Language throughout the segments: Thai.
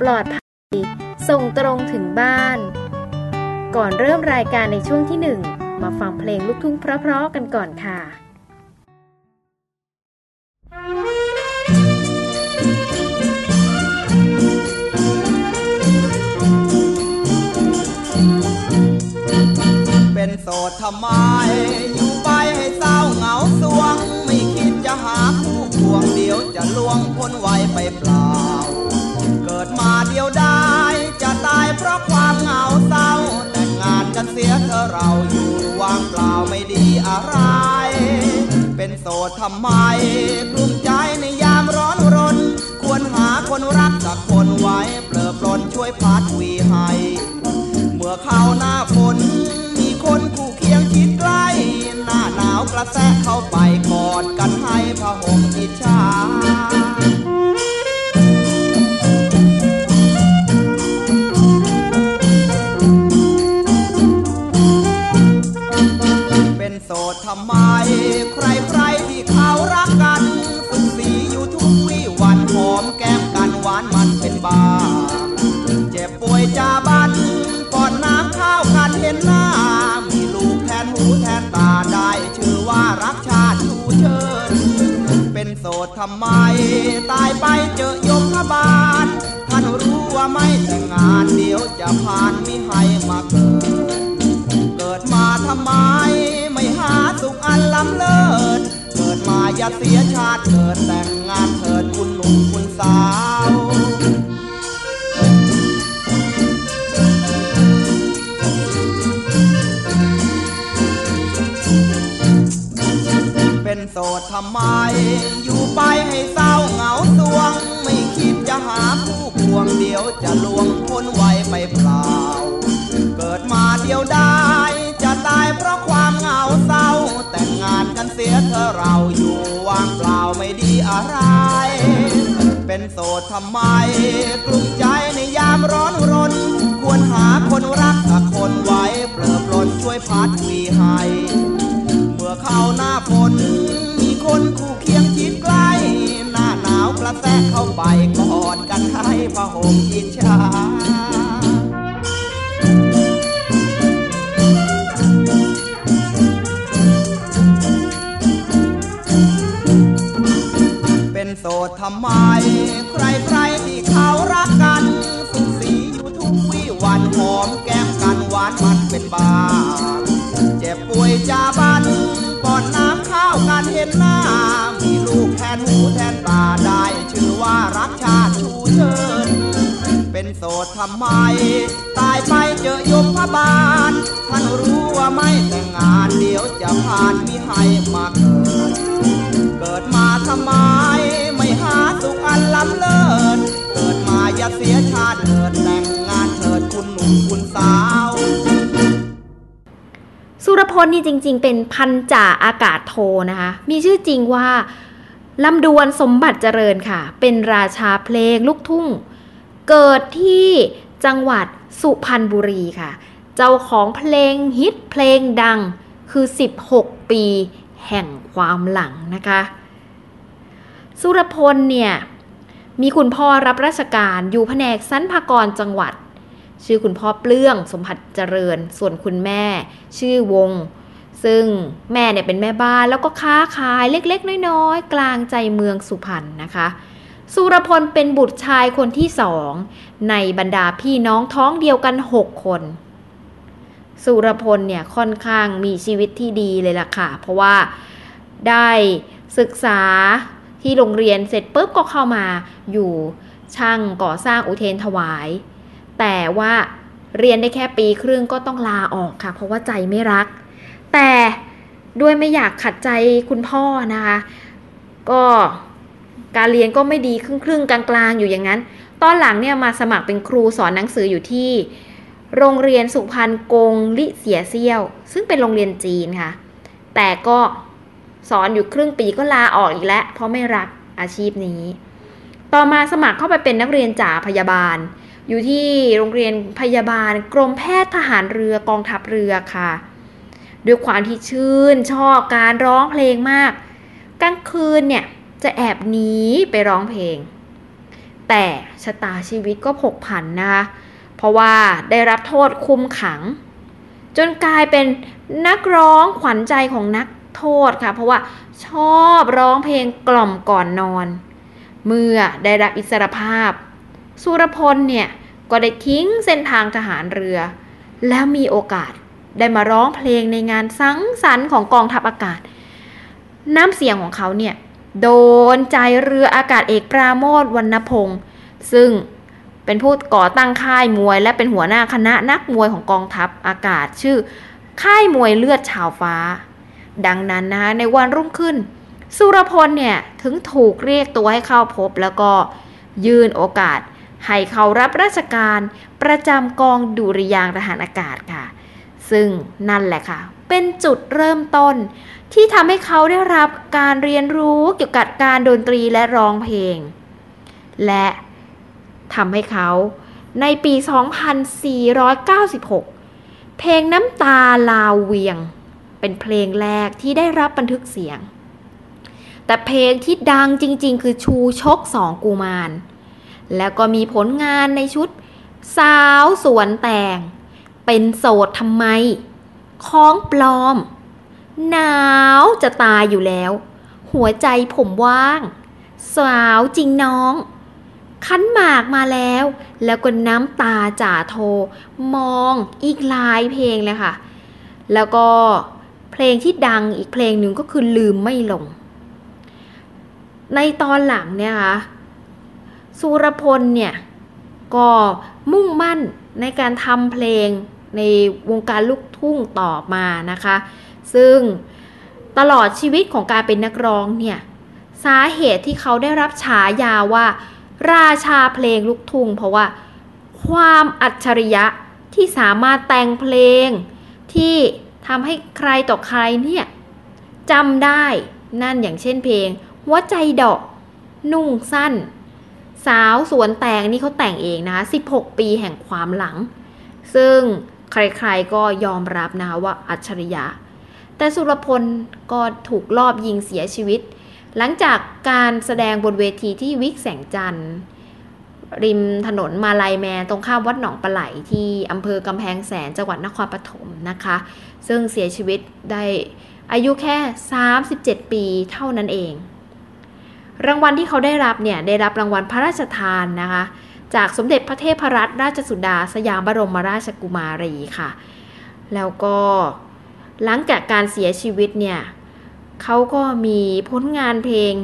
ปลอดภัย ส่งตรงถึงบ้าน ก่อนเริ่มรายการในช่วงที่หนึ่งมาฟังเพลงลูกทุ่งเพราะๆกันก่อนค่ะเป็นโสดทำไม อยู่ไปให้เศร้าเหงาสวง ไม่คิดจะหาคู่ควงเดียวจะล่วงพ้นไวไปเปล่า ทำไมกลุ้มใจในยามร้อนรน ควรหาคนรักสักคนไว้เปลอปลนช่วยพัดวีให้ เมื่อเข้าหน้าฝนมีคนคู่เคียงชิดใกล้ หน้าหนาวกระแทกเข้าไปขอ ไมตายไปเจอยมบาลท่านรู้ว่าไม่แต่งงานเดี๋ยวจะผ่านมิให้มาเกิด เกิดมาทำไม ไม่หาสุขอันล้ำเลิศ เกิดมาอย่าเสียชาติเกิดแต่งงานเถิดคุณหนุ่มคุณสาวำไม อยู่ไปให้เศร้าเหงาสวง ไม่คิดจะหาคู่ควงเดียวจะลวงพ้นไวไปเปล่า เกิดมาเดียวได้ จะตายเพราะความเหงาเศร้า แต่งงานกันเสียเธอเราอยู่ว่างเปล่าไม่ดีอะไร เป็นโสดทำไม กลุ้มใจในยามร้อนรน ควรหาคนรักสักคนไว้เปลือปลนช่วยพัดวีให้ เข้าไปกอดกันให้พะห่มอิจฉาเป็นโสดทำไมใครใครๆที่เขารักกัน สุขสีอยู่ทุกวี่วันหอมแก้มกันหวานมันเป็นบาเจ็บป่วยจาบันป้อนน้ำข้าวกันเห็นหน้า โสดทำไม ตายไปเจอยมพบาล ท่านรู้ว่าไม่แต่งงานเดี๋ยวจะผ่านมิให้มาเกิด เกิดมาทำไม ไม่หาสุขอันล้ำเลิศ เกิดมาอย่าเสียชาติเกิดแต่งงานเถิดคุณหนุ่มคุณสาว สุรพลนี่จริง ๆ เป็นพันจ่าอากาศโทนะคะ มีชื่อจริงว่าลำดวนสมบัติเจริญค่ะ เป็นราชาเพลงลูกทุ่ง เกิดที่จังหวัดสุพรรณบุรีค่ะ เจ้าของเพลงฮิตเพลงดังคือ 16 ปีแห่งความหลังนะคะ สุรพลเนี่ย มีคุณพ่อรับราชการอยู่แผนกสรรพากรจังหวัด ชื่อคุณพ่อเปลื้องสมผัสเจริญ ส่วนคุณแม่ ชื่อวง ซึ่งแม่เนี่ยเป็นแม่บ้านแล้วก็ค้าขายเล็กๆ น้อยๆ กลางใจเมืองสุพรรณนะคะ สุรพลเป็นบุตรชายคนที่สองในบรรดาพี่น้องท้องเดียวกัน6คน สุรพลเนี่ยค่อนข้างมีชีวิตที่ดีเลยล่ะค่ะ เพราะว่าได้ศึกษาที่โรงเรียนเสร็จปุ๊บก็เข้ามาอยู่ช่างก่อสร้างอุเทนถวาย แต่ว่าเรียนได้แค่ปีครึ่งก็ต้องลาออกค่ะ เพราะว่าใจไม่รัก แต่ด้วยไม่อยากขัดใจคุณพ่อนะคะ ก็ การเรียนก็ไม่ดีครึ่งครึ่งๆกลางๆ อยู่อย่างนั้น ตอนหลังเนี่ยมาสมัครเป็นครูสอนหนังสืออยู่ที่ โรงเรียนสุพรรณกงลิเสียเซียว ซึ่งเป็นโรงเรียนจีนค่ะ แต่ก็สอนอยู่ครึ่งปีก็ลาออกอีกแล้ว เพราะไม่รักอาชีพนี้ ต่อมาสมัครเข้าไปเป็นนักเรียนจ่าพยาบาล อยู่ที่โรงเรียนพยาบาล กรมแพทย์ทหารเรือกองทัพเรือค่ะ ด้วยความที่ชื่นชอบการร้องเพลงมาก กลางคืนเนี่ย จะแอบหนีไปร้องเพลง แต่ชะตาชีวิตก็ผกผันนะคะเพราะว่าได้รับโทษคุมขัง จนกลายเป็นนักร้องขวัญใจของนักโทษค่ะ เพราะว่าชอบร้องเพลงกล่อมก่อนนอน เมื่อได้รับอิสรภาพ สุรพลเนี่ยก็ได้ทิ้งเส้นทางทหารเรือ แล้วมีโอกาสได้มาร้องเพลงในงานสังสรรค์ของกองทัพอากาศ น้ำเสียงของเขาเนี่ย โดนใจเรืออากาศเอกปราโมทวรรณพงศ์ซึ่งเป็นผู้ก่อตั้งค่ายมวย และเป็นหัวหน้าคณะนักมวยของกองทัพอากาศชื่อ ค่ายมวยเลือดชาวฟ้า ดังนั้นนะคะในวันรุ่งขึ้น สุรพลเนี่ยถึงถูกเรียกตัวให้เข้าพบแล้วก็ยื่นโอกาสให้เขารับราชการประจำกองดุริยางทหารอากาศค่ะ ซึ่งนั่นแหละค่ะ เป็นจุดเริ่มต้น ที่ทำให้เขาได้รับการเรียนรู้เกี่ยวกับการดนตรีและร้องเพลง และทำให้เขาในปี 2496 เพลงน้ำตาลาวเวียง เป็นเพลงแรกที่ได้รับบันทึกเสียง แต่เพลงที่ดังจริงๆ คือชูชกสองกุมาร แล้วก็มีผลงานในชุดสาวสวนแต่งเป็นโสดทำไม ของปลอม หนาวจะตายอยู่แล้ว หัวใจผมว่าง สาวจริงน้อง คันหมากมาแล้ว แล้วก็น้ำตาจ่าโท มองอีกลายเพลงเลยค่ะ แล้วก็เพลงที่ดังอีกเพลงหนึ่งก็คือลืมไม่ลง ในตอนหลังเนี่ยค่ะสุรพลเนี่ย ก็มุ่งมั่นในการทำเพลงในวงการลูกทุ่งต่อมานะคะ ซึ่งตลอดชีวิตของการเป็นนักร้องเนี่ยสาเหตุที่เขาได้รับฉายาว่า ราชาเพลงลูกทุ่งเพราะว่า ความอัจฉริยะที่สามารถแต่งเพลง ที่ทำให้ใครต่อใครเนี่ยจำได้นั่นอย่างเช่นเพลงหัวใจดอก นุ่งสั้น สาวสวนแตงนี่เขาแต่งเองนะคะ 16 ปีแห่งความหลัง ซึ่งใครๆก็ยอมรับนะคะว่าอัจฉริยะ แต่สุรพลก็ถูกลอบยิงเสียชีวิต หลังจากการแสดงบนเวทีที่วิกแสงจันทร์ริมถนนมาลายแมนตรงข้ามวัดหนองปลาไหลที่อำเภอกำแพงแสนจังหวัดนครปฐมนะคะ ซึ่งเสียชีวิตได้อายุแค่ 37 ปีเท่านั้นเอง รางวัลที่เขาได้รับเนี่ยได้รับรางวัลพระราชทานนะคะ จากสมเด็จพระเทพรัตนราชสุดาสยามบรมราชกุมารีค่ะ แล้วก็ หลังจากการเสียชีวิตเนี่ยเขาก็มีผลงานเพลง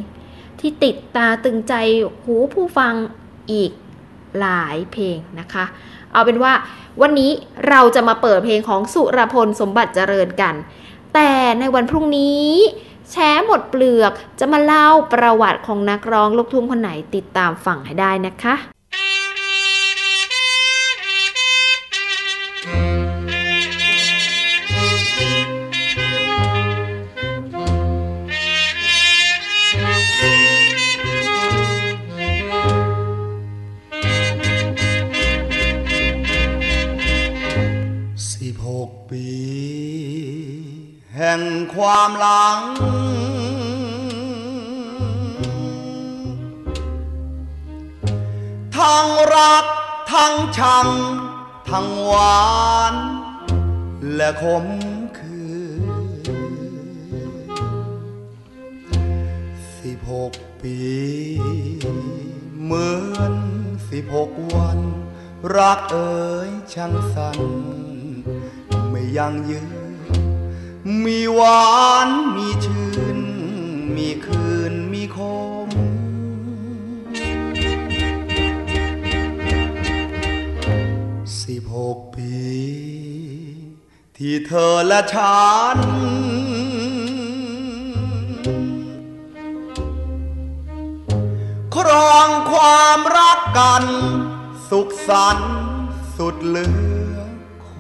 ที่ติดตาตึงใจหูผู้ฟังอีกหลายเพลงนะคะ เอาเป็นว่าวันนี้เราจะมาเปิดเพลงของสุรพลสมบัติเจริญกัน แต่ในวันพรุ่งนี้แช้หมดเปลือกจะมาเล่าประวัติของนักร้องลูกทุ่งคนไหนติดตามฟังให้ได้นะคะ ห่งความหลัง ทั้งรัก ทั้งชัง ทั้งหวาน และขมคือสิบหกปี เหมือนสิบหกวัน รักเอ๋ยช่างสั้นไม่ยังยืน มีหวานมีชื่น มีคืนมีคม สิบหกปี ที่เธอและฉัน ครองความรักกัน สุขสันต์สุดเหลือค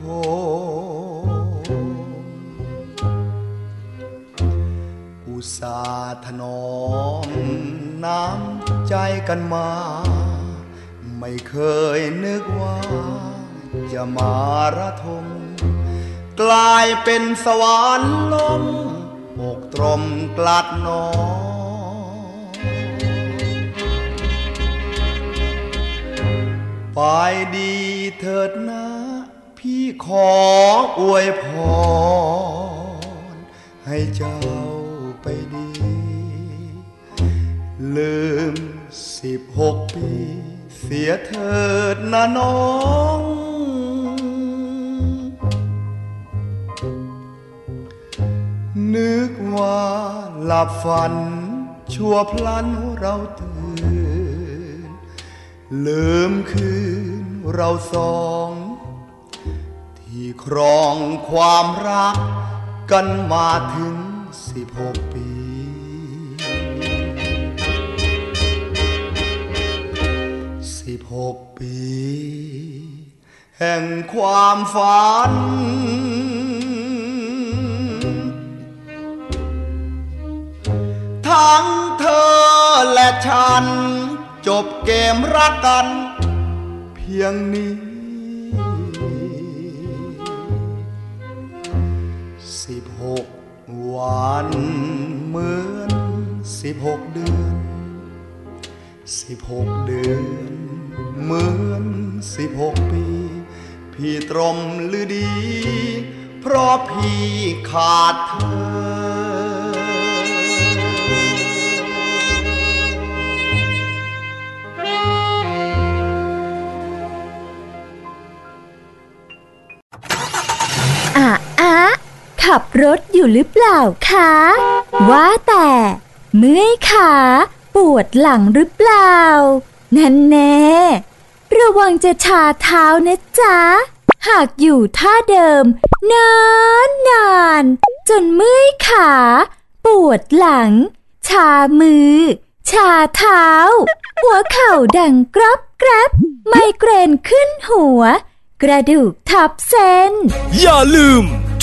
สาถนอมน้ำใจกันมา ไม่เคยนึกว่าจะมาระทม กลายเป็นสวรรค์ลมอกตรมกลัดนอไปดีเถิดนะ พี่ขออวยพรให้เจ้า ไปดี ลืมสิบหกปี เสียเถิดนะน้องนึกว่าหลับฝัน ชั่วพลันเราตื่น ลืมคืนเราสอง ที่ครองความรักกันมาถึงสิบหก หกปี แห่งความฝัน ทั้งเธอและฉัน จบเกมรักกัน เพียงนี้ สิบหกวันเหมือนสิบหกเดือนสิบหกเดือน เหมือนสิบหกปี พี่ตรมหรือดี เพราะพี่ขาดเธออาอาขับรถอยู่หรือเปล่าคะ ว่าแต่ เมื่อยขา ปวดหลังหรือเปล่า นั่นแน่ระวังจะชาเท้านะจ๊ะ หากอยู่ท่าเดิม นานนานๆจนเมื่อยขา ปวดหลัง ชามือ ชาเท้า หัวเข่าดังกรอบแกรบไมเกรนขึ้นหัว กระดูกทับเส้น อย่าลืม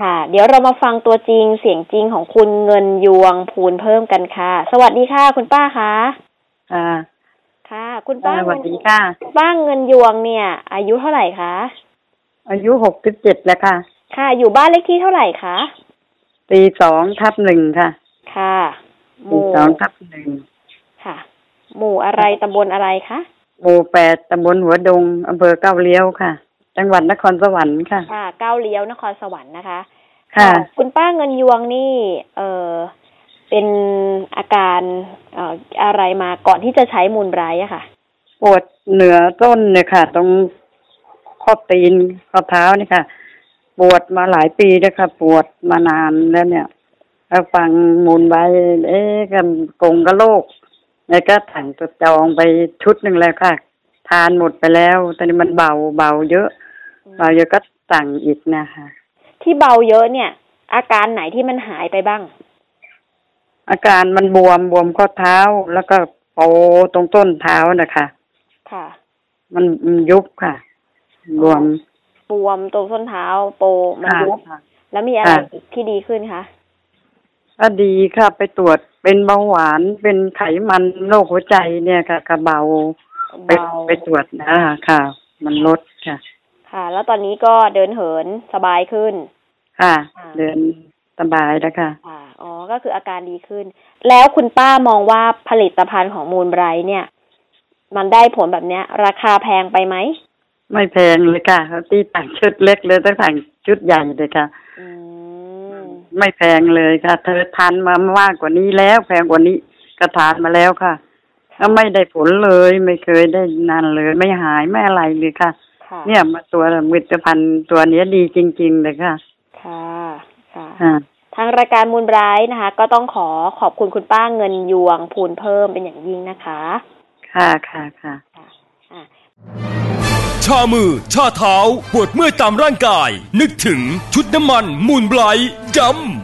ค่ะ เดี๋ยวเรามาฟังตัวจริงเสียงจริงของคุณเงินยวงพูนเพิ่มกันค่ะ สวัสดีค่ะ คุณป้าคะค่ะค่ะ คุณป้าสวัสดีค่ะป้าเงินยวงเนี่ย อายุเท่าไหร่คะอายุหกสิบเจ็ดแล้วค่ะ ค่ะ อยู่บ้านเลขที่เท่าไหร่คะปีสองทับหนึ่งค่ะ ค่ะหปีมู่สองทับหนึ่งค่ะ หมู่อะไรตำบลอะไรคะหมู่แปดตำบลหัวดงอำเภอเก้าเลี้ยวค่ะ จังหวัดนครสวรรค์ค่ะค่ะเก้าเลี้ยวนครสวรรค์นะคะ ค่ะ คุณป้าเงินยวงนี่ เออเป็นอาการเอ่ออะไรมาก่อนที่จะใช้มูลไบรท์อะค่ะ ปวดเหนือต้นเนี่ยค่ะ ตรงข้อตีนข้อเท้านี่ค่ะ ปวดมาหลายปีแล้วค่ะ ปวดมานานแล้วเนี่ยแล้วฟังมูลใบเอ๊ะกันกงกระโลกแล้วก็ถังตัวจองไปชุดหนึ่งแล้วค่ะ ทานหมดไปแล้ว ตอนนี้มันเบาเบาเยอะ เบาเยอะก็สั่งอีกนะคะ ที่เบาเยอะเนี่ย อาการไหนที่มันหายไปบ้าง อาการมันบวมบวมข้อเท้าแล้วก็โปตรงต้นเท้านะคะค่ะ มันมันยุบค่ะ บวมบวมตรงส้นเท้า โปมันค่ะยุบค่ะแล้วมีอะไรค่ะอีกที่ดีขึ้นคะก็ดีค่ะ ไปตรวจเป็นเบาหวานเป็นไขมันโรคหัวใจเนี่ยค่ะกระเบาไปเบาไปตรวจนะค่ะ มันลดค่ะ ค่ะ แล้วตอนนี้ก็เดินเหินสบายขึ้น ค่ะค่ะเดินสบายแล้วค่ะอ่าอ๋อ ก็คืออาการดีขึ้น แล้วคุณป้ามองว่าผลิตภัณฑ์ของมูลไบรท์เนี่ย มันได้ผลแบบเนี้ย ราคาแพงไปไหม ไม่แพงเลยค่ะเขาตีต่างชุดเล็กเลยต้องต่างชุดใหญ่เลยค่ะอืมไม่แพงเลยค่ะ เธอทานมามากกว่านี้แล้ว แพงกว่านี้ก็ทานมาแล้วค่ะก็ไม่ได้ผลเลย ไม่เคยได้นานเลย ไม่หายไม่อะไรเลยค่ะค่ะ เนี่ยมาตัวผลิตภัณฑ์ตัวเนี้ยดีจริง ๆ เลยค่ะค่ะ ค่ะ ค่ะ ทางรายการมูลไบรท์นะคะ ก็ต้องขอขอบคุณคุณป้าเงินยวงพูนเพิ่มเป็นอย่างยิ่งนะคะ ค่ะค่ะค่ะอะชามือ ชาเท้า ปวดเมื่อยตามร่างกาย นึกถึงชุดน้ำมันมูลไบรท์ดำ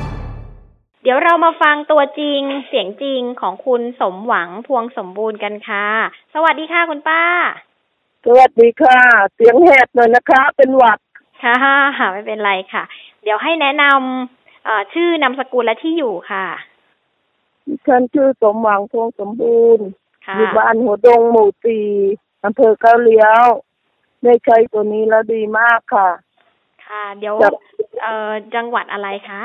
เดี๋ยวเรามาฟังตัวจริงเสียงจริงของคุณสมหวังพวงสมบูรณ์กันค่ะ สวัสดีค่ะคุณป้า สวัสดีค่ะ เสียงแหบเลยนะคะ เป็นหวัดค่ะไม่เป็นไรค่ะ เดี๋ยวให้แนะนำเอ่อชื่อนามสกุลและที่อยู่ค่ะดิฉันชื่อสมหวังพวงสมบูรณ์ค่ะอยู่บ้านหัวดงหมู่สี่อำเภอเก้าเลี้ยวได้ใช้ตัวนี้แล้วดีมากค่ะ ค่ะ เดี๋ยวครับเอ่อจังหวัดอะไรคะ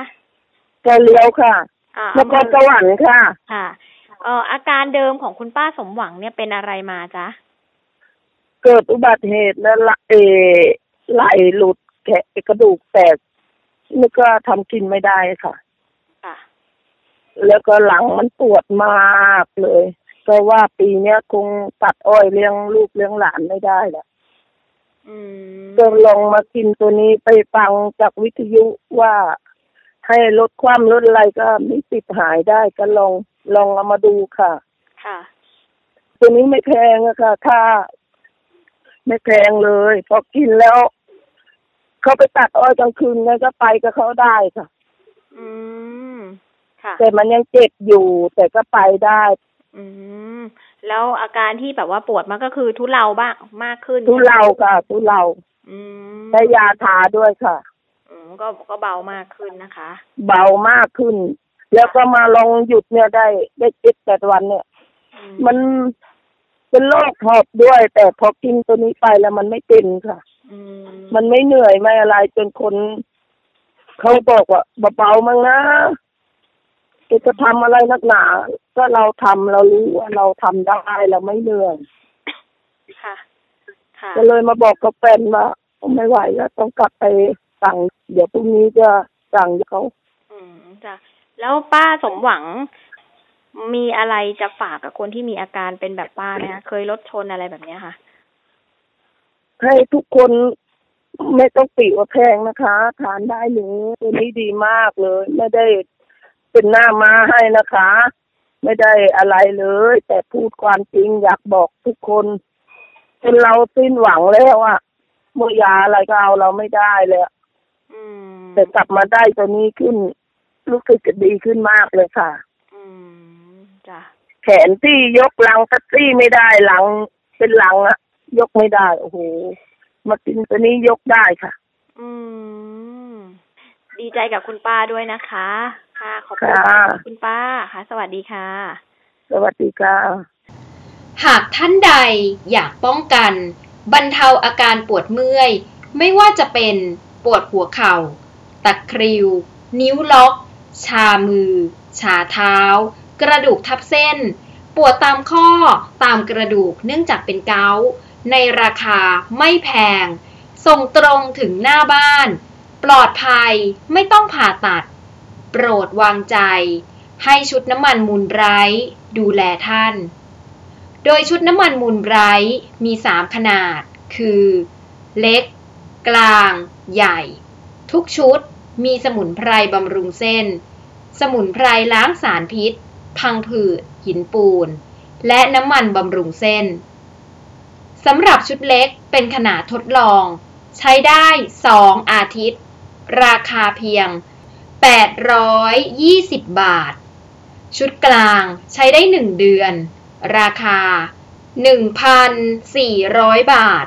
เก้าเลี้ยวค่ะอ่าแล้วก็อำเภสอวรรค์ค่ะ ค่ะเอ่ออาการเดิมของคุณป้าสมหวังเนี่ยเป็นอะไรมาจ๊ะ เกิดอุบัติเหตุแล้วละเออไหลหลุดแขนกระดูกแตกนี่ก็ทำกินไม่ได้ค่ะ ค่ะ แล้วก็หลังมันปวดมากเลย ก็ว่าปีเนี้ยคงตัดอ้อยเลี้ยงลูกเลี้ยงหลานไม่ได้แหละอืมก็ลองมากินตัวนี้ไปฟังจากวิทยุว่า ให้ลดความลดอะไรก็มีติดหายได้ก็ลองลองเอามาดูค่ะ ค่ะตัวนี้ไม่แพงอะค่ะถ้าไม่แพงเลย พอกินแล้ว เขาไปตัดอ้อยกลางคืนเนี่ยก็ไปกับเขาได้ค่ะ อืม ค่ะ แต่มันยังเจ็บอยู่ แต่ก็ไปได้ อืม แล้วอาการที่แบบว่าปวดมันก็คือทุเลาบ้างมากขึ้น ทุเลาค่ะ ทุเลาอืมใช้ยาทาด้วยค่ะ อืมก็ก็เบามากขึ้นนะคะ เบามากขึ้น แล้วก็มาลองหยุดเนี่ยได้ได้เจ็ดแปดวันเนี่ย อืมันเป็นโรคหอบด้วย แต่พอกินตัวนี้ไปแล้วมันไม่เป็นค่ะ อืมมันไม่เหนื่อยไม่อะไรจนคนเขาบอกว่าเบาๆมั้งนะแกจะทำอะไรนักหนา ก็เราทำเรารู้ว่าเราทำได้เราไม่เหนื่อย ค่ะ ค่ะ ก็เลยมาบอกกับแฟนว่าไม่ไหวแล้วต้องกลับไป สั่งเดี๋ยวพรุ่งนี้จะสั่งเขาอืมจ้ะแล้วป้าสมหวัง มีอะไรจะฝากกับคนที่มีอาการเป็นแบบป้าไหมคะเคยรถชนอะไรแบบเนี้ยค่ะ ให้ทุกคนไม่ต้องติว่าแพงนะคะ ทานได้หนูตัวนี้ดีมากเลย ไม่ได้เป็นหน้ามาให้นะคะ ไม่ได้อะไรเลย แต่พูดความจริงอยากบอกทุกคนเป็นเราสิ้นหวังแล้วอะเมื่อยาอะไรก็เอาเราไม่ได้เลยอะอืม แต่กลับมาได้ตัวนี้ขึ้นรู้สึกจะดีขึ้นมากเลยค่ะอืมจ้ะแขนที่ยกลังตัซี่ไม่ได้หลัง เป็นหลังอะยกไม่ได้โอ้โหมากินตัวนี้ยกได้ค่ะ อืม ดีใจกับคุณป้าด้วยนะคะ ค่ะขอบคุณค่ะคุณป้าค่ะ สวัสดีค่ะ สวัสดีค่ะหากท่านใดอยากป้องกัน บรรเทาอาการปวดเมื่อย ไม่ว่าจะเป็น ปวดหัวเข่า ตะคริว นิ้วล็อก ชามือ ชาเท้า กระดูกทับเส้น ปวดตามข้อตามกระดูกเนื่องจากเป็นเกาต์ในราคาไม่แพง ส่งตรงถึงหน้าบ้าน ปลอดภัยไม่ต้องผ่าตัด โปรดวางใจ ให้ชุดน้ำมันมูลไบรท์ดูแลท่าน โดยชุดน้ำมันมูลไบรท์มี 3 ขนาด คือ เล็ก กลาง ใหญ่ ทุกชุดมีสมุนไพรบำรุงเส้น สมุนไพรล้างสารพิษ พังผืด หินปูน และน้ำมันบำรุงเส้น สำหรับชุดเล็กเป็นขนาดทดลอง ใช้ได้ 2 อาทิตย์ ราคาเพียง 820 บาท ชุดกลางใช้ได้ 1 เดือน ราคา 1,400 บาท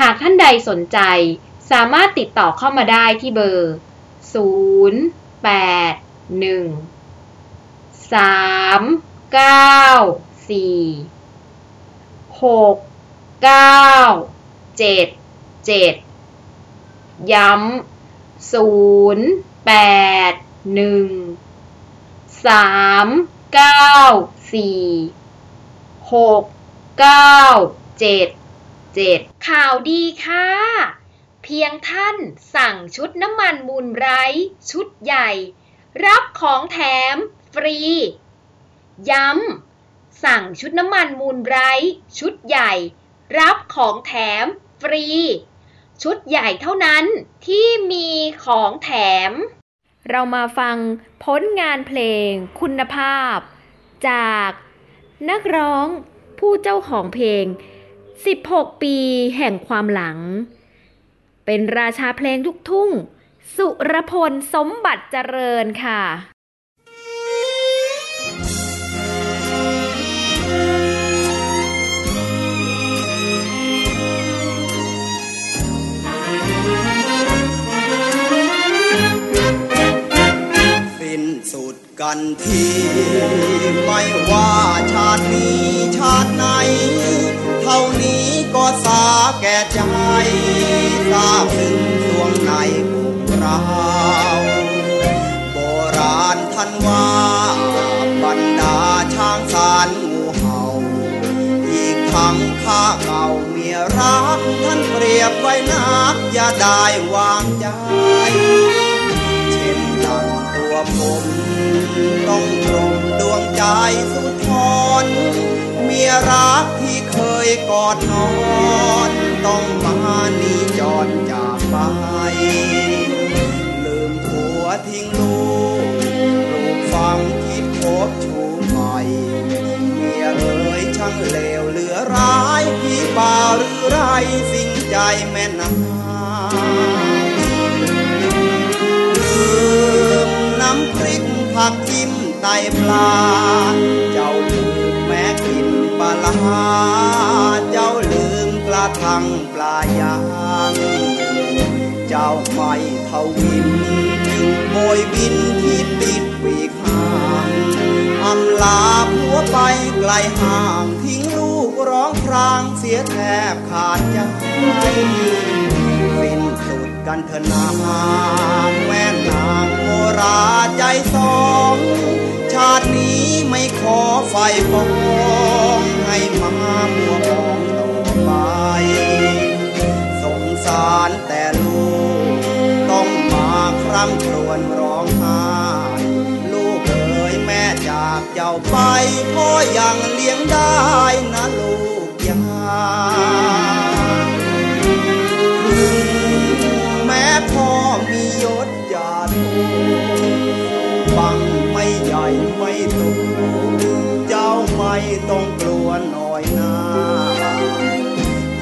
หากท่านใดสนใจ สามารถติดต่อเข้ามาได้ที่เบอร์ 0 8 1 3 9 4 6 9 7 7 ย้ำ 0 8 1 3 9 4 6 9 7 7 ข่าวดีค่ะ เพียงท่านสั่งชุดน้ำมันมูลไร้ ชุดใหญ่ รับของแถม ฟรี ย้ำสั่งชุดน้ำมันมูลไร้ ชุดใหญ่ รับของแถม ฟรี ชุดใหญ่เท่านั้นที่มีของแถม เรามาฟังผลงานเพลงคุณภาพ จากนักร้องผู้เจ้าของเพลง 16 ปีแห่งความหลัง เป็นราชาเพลงลูกทุ่ง สุรพลสมบัติเจริญค่ะิ้นสุดกันที ไม่ว่าชาตินี้ชาติไหน เท่านี้ก็สาแก่ใจทราบถึงดวงในพวกเราโบราณท่านว่าบรรดาช้างสารงูเห่า อีกทั้งข้าเก่าเมียรักท่านเปรียบไว้นักอย่าได้วางใจ เช่นดังตัวผม ต้องตรงดวงใจสุดทน มียรักที่เคยกอดนอน ต้องมาหนีจรจากไป ลืมผัวทิ้งลูกลูกฝังคิดพบชูใหม่เมียเอ๋ยช่างเลวเหลือร้ายพี่บ่าวหรือไรสิ่งใจแม่นาลืมน้ำพริกผักจิ้มไตปลา ปลาเจ้าลืมกระทังปลายาง เจ้าไม่เทวินโบยบินที่ติดปีกหางอำลาผัวไปไกลห่างทิ้งลูกร้องพรางเสียแทบขาดใจสิ้นสุด กันเถอะนางแม่นางโมราใจสอง ชาตินี้ไม่ขอไฟปองให้มามัวมองต่อไป สงสารแต่ลูก ต้องมาคร่ำครวญร้องไห้ลูกเอ๋ยแม่จากเจ้าไปพ่อยังเลี้ยงได้นะลูกยา ไม่ต้องกลัวหน่อยนา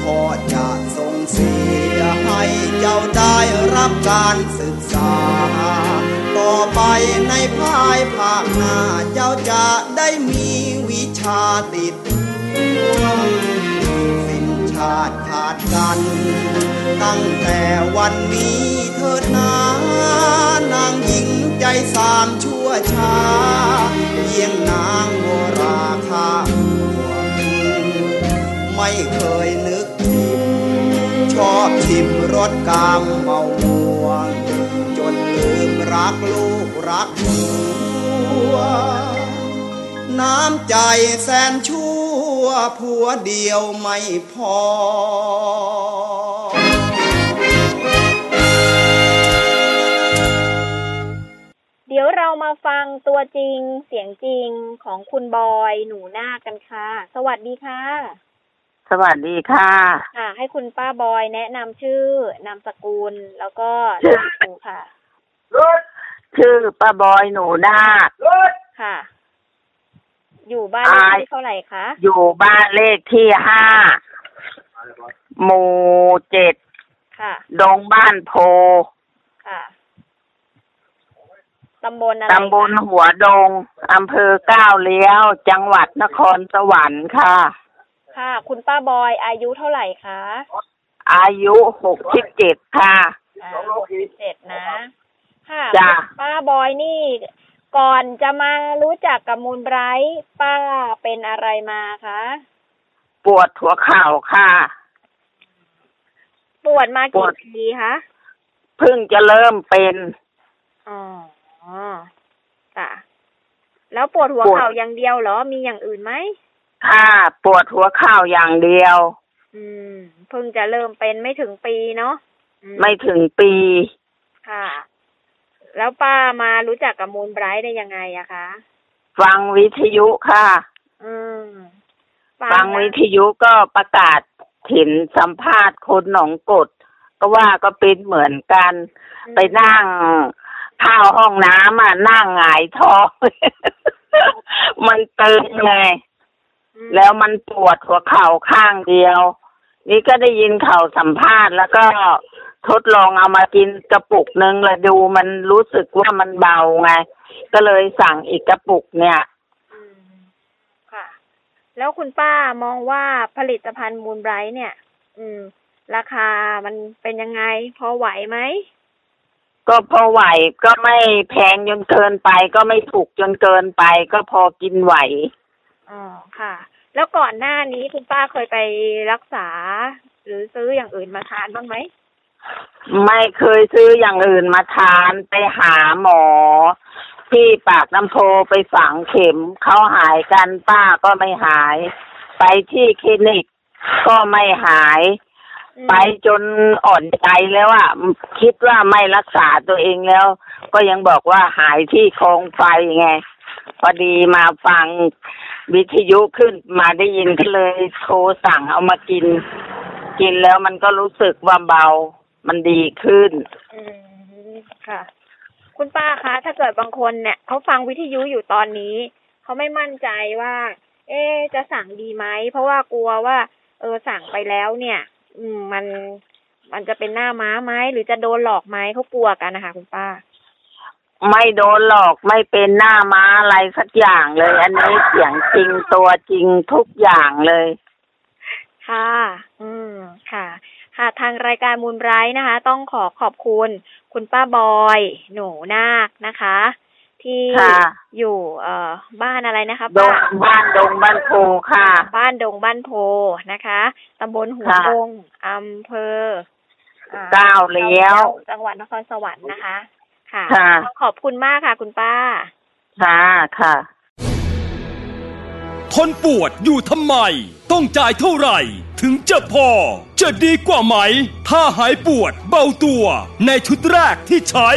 พ่อจะส่งเสียให้เจ้าได้รับการศึกษา ต่อไปในภายภาคหน้าเจ้าจะได้มีวิชาติดตัวสิ้นชาติขาดกัน ตั้งแต่วันนี้เถิดนา นางหญิงใจสามชั่วช้า เคยนึกถึงชอบชิมรสกามเมาม่วงจนลืมรักลูกรักผัว น้ำใจแสนชั่วผัวเดียวไม่พอเดี๋ยวเรามาฟังตัวจริงเสียงจริงของคุณบอยหนูนาคกันค่ะ สวัสดีค่ะ สวัสดีค่ะ ค่ะ ให้คุณป้าบอยแนะนำชื่อนามสกุลแล้วก็ชื่อนามสกุลค่ะ ชื่อป้าบอยหนูนาคค่ะ อยู่บ้านเลขอายที่เท่าไหร่คะ อยู่บ้านเลขที่ห้าหมู่เจ็ดค่ะ ดงบ้านโพ ค่ะ ตำบลอะไรตำบลหัวดง อำเภอก้าวเลี้ยว จังหวัดนครสวรรค์ค่ะ ค่ะ คุณป้าบอยอายุเท่าไหร่คะ อายุหกสิบเจ็ดค่ะ อ่าหกสิบเจ็ดนะ ค่ะจ้ะ ป้าบอยนี่ ก่อนจะมารู้จักกับมูลไบรท์ป้าเป็นอะไรมาคะ ปวดหัวเข่าค่ะ ปวดมาปกี่วดปีคะเพิ่งจะเริ่มเป็น อ๋อค่ะ แล้วปวดหัวปวด เข่าอย่างเดียวเหรอ มีอย่างอื่นไหม ค่ะปวดหัวเข่าอย่างเดียว อืมเพิ่งจะเริ่มเป็นไม่ถึงปีเนาะอืไม่ถึงปี ค่ะ แล้วป้ามารู้จักกับมูลไบรท์ได้ยังไงอะคะฟังวิทยุค่ะ อืมฟังวิทยุก็ประกาศเห็นสัมภาษณ์คนหนองกด ก็ว่าก็เป็นเหมือนกัน ไปนั่งเข้าห้องน้ำอะนั่งหงายท้อง มันตึงไงอืม แล้วมันปวดหัวเข่าข้างเดียว นี่ก็ได้ยินข่าวสัมภาษณ์ แล้วก็ทดลองเอามากินกระปุกหนึ่งแล้วดูมันรู้สึกว่ามันเบาไง ก็เลยสั่งอีกกระปุกเนี่ย อืมค่ะ แล้วคุณป้ามองว่าผลิตภัณฑ์มูลไบรท์เนี่ย อืม ราคามันเป็นยังไง พอไหวไหมก็พอไหวก็ไม่แพงจนเกินไป ก็ไม่ถูกจนเกินไป ก็พอกินไหว อ๋อค่ะ แล้วก่อนหน้านี้คุณป้าเคยไปรักษา หรือซื้ออย่างอื่นมาทานบ้างไหมไม่เคยซื้ออย่างอื่นมาทานไปหาหมอ ที่ปากน้ำโพไปฝังเข็มเขาหายกันป้าก็ไม่หาย ไปที่คลินิกก็ไม่หายอืมไปจนอ่อนใจแล้วอะคิดว่าไม่รักษาตัวเองแล้ว ก็ยังบอกว่าหายที่โครงไฟไง พอดีมาฟัง วิทยุขึ้นมาได้ยินก็เลยโทรสั่งเอามากิน กินแล้วมันก็รู้สึกว่าเบา มันดีขึ้น อืมค่ะ คุณป้าคะ ถ้าเกิดบางคนเนี่ยเขาฟังวิทยุอยู่ตอนนี้ เขาไม่มั่นใจว่า เอ๊ะจะสั่งดีไหม เพราะว่ากลัวว่า เออสั่งไปแล้วเนี่ย อืมมันมันจะเป็นหน้าม้าไหมหรือจะโดนหลอกไหมเขากลัวกันนะคะคุณป้า ไม่โดนหลอกไม่เป็นหน้าม้าอะไรสักอย่างเลย อันนี้เสียงจริงตัวจริงทุกอย่างเลย ค่ะ อืมค่ะ ค่ะ ทางรายการมูลไบรท์นะคะ ต้องขอขอบคุณ คุณป้าบอย หนูนาคนะคะ ที่ค่ะอยู่เอ่อบ้านอะไรนะคะดป้างบ้านดงบ้านโพค่ะ บ้านดงบ้านโพนะคะตำบลหัวค่ะดงอำเภออ่ก้าวเลี้ยว จังหวัดนครสวรรค์นะคะ ค่ะค่ะ ขอบคุณมากค่ะ คุณป้า ค่ะ ค่ะ ทนปวดอยู่ทำไม ต้องจ่ายเท่าไหร่ ถึงจะพอ จะดีกว่าไหม ถ้าหายปวดเบาตัว ในชุดแรกที่ใช้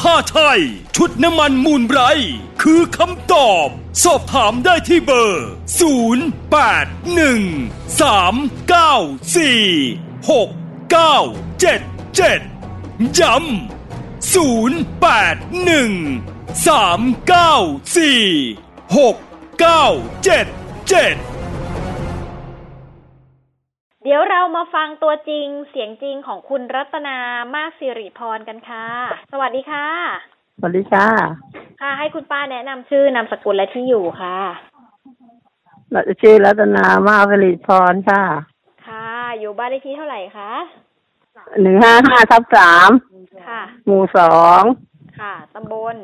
ถ้าใช่ ชุดน้ำมันมูลไบรท์คือคำตอบ สอบถามได้ที่เบอร์ 0 8 1 3 9 4 6 9 7 7 ย้ำ 0 8 1 3 9 4 6 9 7 7เดี๋ยวเรามาฟังตัวจริงเสียงจริงของคุณรัตนามากสิริพรกันค่ะ สวัสดีค่ะ สวัสดีค่ะ ค่ะ ให้คุณป้าแนะนำชื่อนามสกุลและที่อยู่ค่ะชื่อรัตนามาผลิตพรค่ะ ค่ะ อยู่บ้านเลขที่เท่าไหร่คะหนึ่งห้าห้าทับสาม ค่ะ หมู่สองค่ะตำบล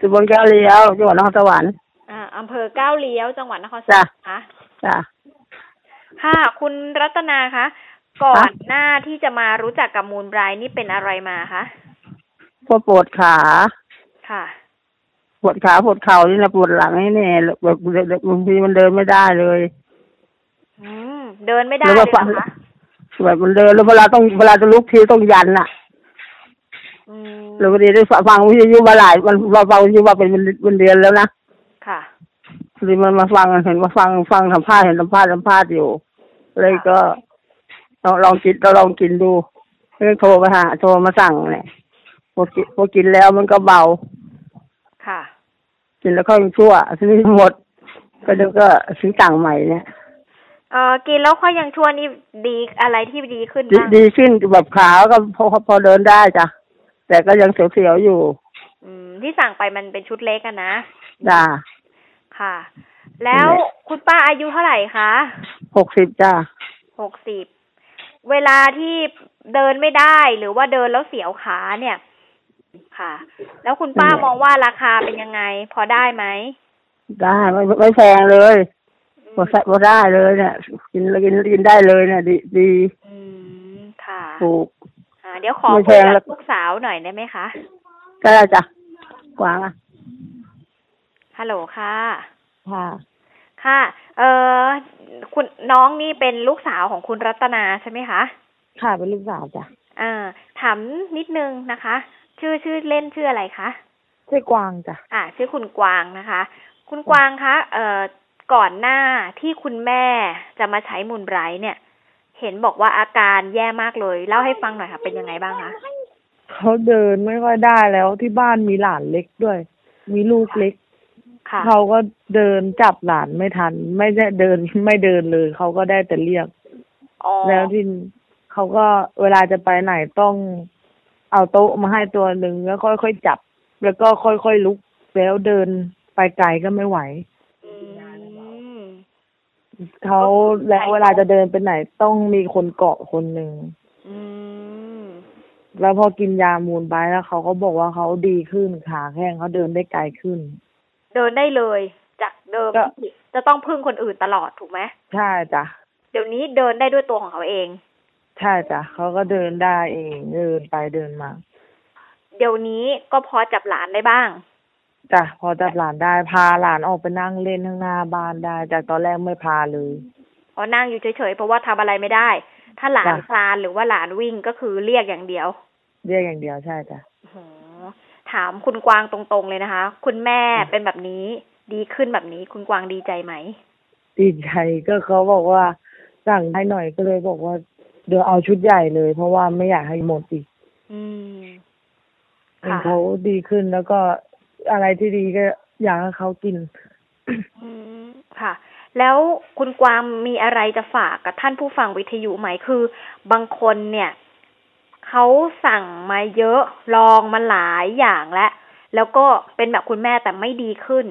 ตำบลแก้วเลี้ยวจังหวัดนครสวรรค์อ่าอำเภอก้าวเลี้ยวจังหวัดนครสวรจ้ะรค์คะจ้ะค่ะ คุณรัตนาคะก่อนหน้าที่จะมารู้จักกับมูลไบรท์นี่เป็นอะไรมาคะพวกปวดขาค่ะปวดขาปวดเข่านี่นะปวดหลังนี่เนี่ยแบบบางทีมันเดินไม่ได้เลย อืมเดินไม่ได้แล้วเลก็ยฟังเหรอคะแบบมันเดินแล้วเวลาต้องเวลาจะลุกทีต้องยันน่ะ อืมแล้วพอดีได้ฟังวิทยุมาหลายมันเราฟังวิทยุมาเป็นเป็นเดือนแล้วนะค่ะพอดีมันมาฟังเห็นมาฟังฟังสัมภาษณ์เห็นสัมภาษณ์สัมภาษณ์อยู่ เลยก็ลองลองกินเราลองกินดูเลยโทรไปหาโทรมาสั่งเนี่ยพอกินพอกินแล้วมันก็เบา ค่ะ กินแล้วก็ยังชั่วทีนี้หมด ก็เดี๋ยวก็ซื้อต่างใหม่เนี่ยเออกินแล้วค่อยยังชั่วนี่ดีอะไรที่ดีขึ้นดีบ้างดีขึ้นแบบขาก็พอพอเดินได้จ้ะ แต่ก็ยังเสียวๆอยู่ อืม ที่สั่งไปมันเป็นชุดเล็กอะนะจ้าค่ะ แล้วคุณป้าอายุเท่าไหร่คะหกสิบจ้าหกสิบเวลาที่เดินไม่ได้หรือว่าเดินแล้วเสียวขาเนี่ย ค่ะ แล้วคุณป้ามองว่าราคาเป็นยังไง พอได้ไหมได้ไม่ไม่แพงเลยพอใส่พอได้เลยเนี่ยกินกินกินได้เลยเนี่ยดีดี อืมค่ะถูกอ่า เดี๋ยวขอไม่คุแพยงแล้กับวลูกสาวหน่อยได้ไหมคะก็ได้จ้ะกวางอะฮัลโหลค่ะค่ะค่ะ เอ่อคุณน้องนี่เป็นลูกสาวของคุณรัตนาใช่ไหมคะ ค่ะเป็นลูกสาวจ้ะอ่าถามนิดนึงนะคะ ชื่อชื่อเล่นชื่ออะไรคะชื่อกวางจ้ะอ่า ชื่อคุณกวางนะคะ คุณกวางคะเอ่อก่อนหน้าที่คุณแม่จะมาใช้มูลไบรท์เนี่ย เห็นบอกว่าอาการแย่มากเลย เล่าให้ฟังหน่อยค่ะ เป็นยังไงบ้างคะเขาเดินไม่ค่อยได้แล้วที่บ้านมีหลานเล็กด้วย มีลูกเล็กค่ะเขาก็เดินจับหลานไม่ทัน ไม่ได้เดินไม่เดินเลยเขาก็ได้แต่เรียกอ๋อแล้วที่เขาก็เวลาจะไปไหนต้องเอาโต๊ะมาให้ตัวหนึ่งแล้วค่อยๆจับ แล้วก็ค่อยๆลุกแล้วเดินไปไกลก็ไม่ไหวอืม เขาแล้วเวลาจะเดินไปไหนต้องมีคนเกาะคนหนึ่งอืมแล้วพอกินยามูลไปแล้วเขาก็บอกว่าเขาดีขึ้นขาแข้งเขาเดินได้ไกลขึ้น เดินได้เลย จากเดิมก็ที่จะต้องพึ่งคนอื่นตลอดถูกไหมใช่จ้ะเดี๋ยวนี้เดินได้ด้วยตัวของเขาเอง ใช่จ้ะเขาก็เดินได้เองเดินไปเดินมา เดี๋ยวนี้ก็พอจับหลานได้บ้าง จ้ะพอจับหลานได้พาหลานออกไปนั่งเล่นข้างหน้าบ้านได้ จากตอนแรกไม่พาเลยพอนั่งอยู่เฉยๆเพราะว่าทำอะไรไม่ได้ ถ้าหลานจ้ะคลานหรือว่าหลานวิ่งก็คือเรียกอย่างเดียว เรียกอย่างเดียวใช่จ้ะโอ้โหถามคุณกวางตรงๆเลยนะคะ คุณแม่เป็นแบบนี้ดีขึ้นแบบนี้ คุณกวางดีใจไหมดีใจก็เขาบอกว่าสั่งให้หน่อยก็เลยบอกว่าเดี๋ยวเอาชุดใหญ่เลย เพราะว่าไม่อยากให้หมดอีก อืมเห็นค่ะเขาดีขึ้นแล้วก็ อะไรที่ดีก็อยากให้เขากิน อืมค่ะ แล้วคุณกวางมีอะไรจะฝากกับท่านผู้ฟังวิทยุไหมคือ บางคนเนี่ยเขาสั่งมาเยอะลองมาหลายอย่างแล้วแล้วก็เป็นแบบคุณแม่แต่ไม่ดีขึ้น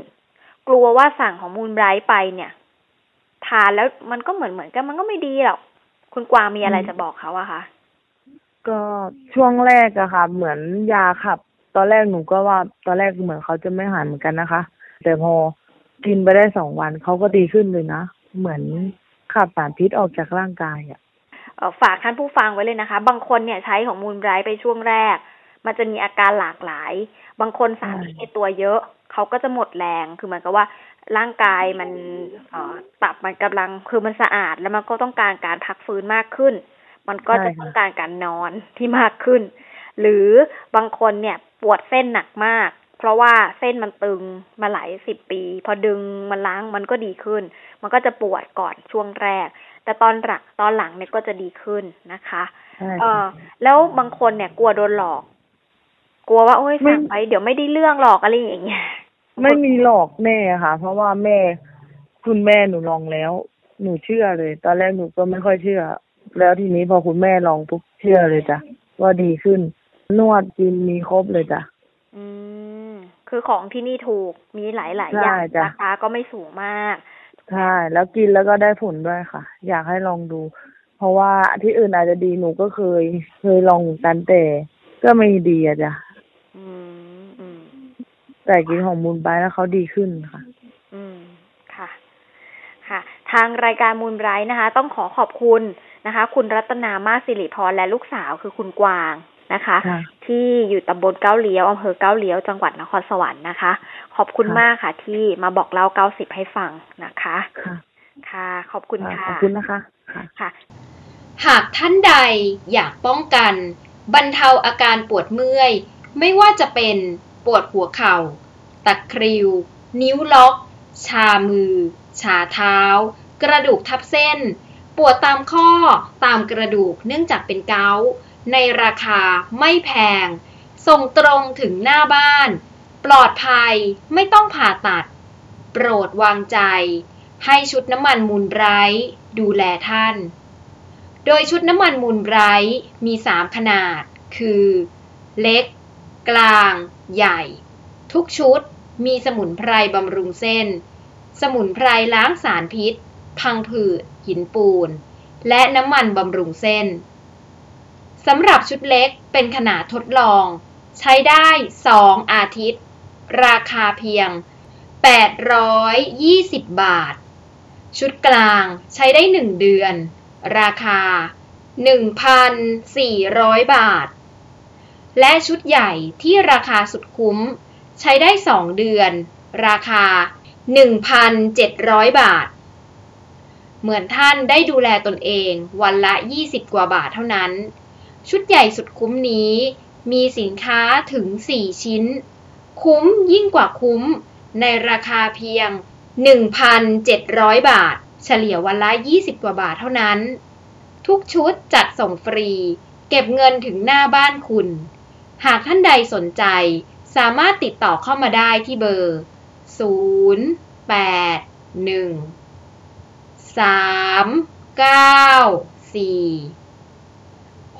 กลัวว่าสั่งของมูลไบรท์ไปเนี่ย ทานแล้วมันก็เหมือนเหมือนกันมันก็ไม่ดีหรอกคุณกวางมีอะไรอืมจะบอกเขาอะคะก็ช่วงแรกอะค่ะ เหมือนยาขับ ตอนแรกหนูก็ว่าตอนแรกเหมือนเขาจะไม่หายเหมือนกันนะคะ แต่พอกินไปได้สองวันเขาก็ดีขึ้นเลยนะ เหมือนขับสารพิษออกจากร่างกายอะเอ่อฝากท่านผู้ฟังไว้เลยนะคะ บางคนเนี่ยใช้ของมูลไบรท์ไปช่วงแรก มันจะมีอาการหลากหลาย บางคนสารพิษในตัวเยอะ เขาก็จะหมดแรง คือเหมือนกับว่าร่างกายมันเอ่อตับมันกำลังคือมันสะอาด แล้วมันก็ต้องการการพักฟื้นมากขึ้น มันก็จะใช่ค่ะต้องการการนอนที่มากขึ้น หรือบางคนเนี่ย ปวดเส้นหนักมาก เพราะว่าเส้นมันตึงมาหลายสิบปี พอดึงมันล้างมันก็ดีขึ้น มันก็จะปวดก่อนช่วงแรก แต่ตอนหลังตอนหลังเนี่ยก็จะดีขึ้นนะคะใช่เอค่ะอแล้วบางคนเนี่ยกลัวโดนหลอก กลัวว่าโอ้ยไม่สั่งไปเดี๋ยวไม่ได้เรื่องหรอกอะไรอย่างเงี้ยไม่มีหลอกแม่ค่ะ เพราะว่าแม่คุณแม่หนูลองแล้ว หนูเชื่อเลย ตอนแรกหนูก็ไม่ค่อยเชื่อ แล้วทีนี้พอคุณแม่ลองปุ๊บเชื่อเลยจ้ะว่าดีขึ้น นวดกินมีครบเลยจ้ะอืมคือของที่นี่ถูกมีหลายหลายๆใช่อย่างจ้ะราคาก็ไม่สูงมากใช่แล้วกินแล้วก็ได้ผลด้วยค่ะ อยากให้ลองดู เพราะว่าที่อื่นอาจจะดีหนูก็เคย เคยลองเหมือนกันแต่ก็ไม่ดีอะจ้ะอืมอืมแต่กินของมูลไบรท์แล้วเขาดีขึ้นค่ะ อืมค่ะ ค่ะ ทางรายการมูลไบรท์นะคะ ต้องขอขอบคุณนะคะ คุณรัตนามาสิริพรและลูกสาวคือคุณกวาง นะคะค่ะที่อยู่ตำบลเก้าเลี้ยวอำเภอเก้าเลี้ยวจังหวัดนครสวรรค์นะคะ ขอบคุณค่ะมากค่ะ ที่มาบอกเล่าเก้าสิบให้ฟังนะคะ ค่ะค่ะขอบคุณขค่ะอบคุณนะคะค่ะค่ะ หากท่านใดอยากป้องกัน บรรเทาอาการปวดเมื่อย ไม่ว่าจะเป็นปวดหัวเข่าตะคริว นิ้วล็อก ชามือ ชาเท้า กระดูกทับเส้น ปวดตามข้อตามกระดูกเนื่องจากเป็นเกาต์ ในราคาไม่แพง ส่งตรงถึงหน้าบ้าน ปลอดภัยไม่ต้องผ่าตัด โปรดวางใจ ให้ชุดน้ำมันมูลไบรท์ดูแลท่าน โดยชุดน้ำมันมูลไบรท์มี 3 ขนาด คือ เล็ก กลาง ใหญ่ ทุกชุดมีสมุนไพรบำรุงเส้น สมุนไพรล้างสารพิษ พังผืดหินปูน และน้ำมันบำรุงเส้น สำหรับชุดเล็กเป็นขนาดทดลอง ใช้ได้ 2 อาทิตย์ ราคาเพียง 820 บาท ชุดกลางใช้ได้ 1 เดือน ราคา 1,400 บาท และชุดใหญ่ที่ราคาสุดคุ้ม ใช้ได้ 2 เดือน ราคา 1,700 บาท เหมือนท่านได้ดูแลตนเองวันละ 20 กว่าบาทเท่านั้น ชุดใหญ่สุดคุ้มนี้ มีสินค้าถึง 4 ชิ้น คุ้มยิ่งกว่าคุ้ม ในราคาเพียง 1,700 บาท เฉลี่ยวันละ 20 กว่าบาทเท่านั้น ทุกชุดจัดส่งฟรี เก็บเงินถึงหน้าบ้านคุณ หากท่านใดสนใจ สามารถติดต่อเข้ามาได้ที่เบอร์ 0 8 1 3 9 4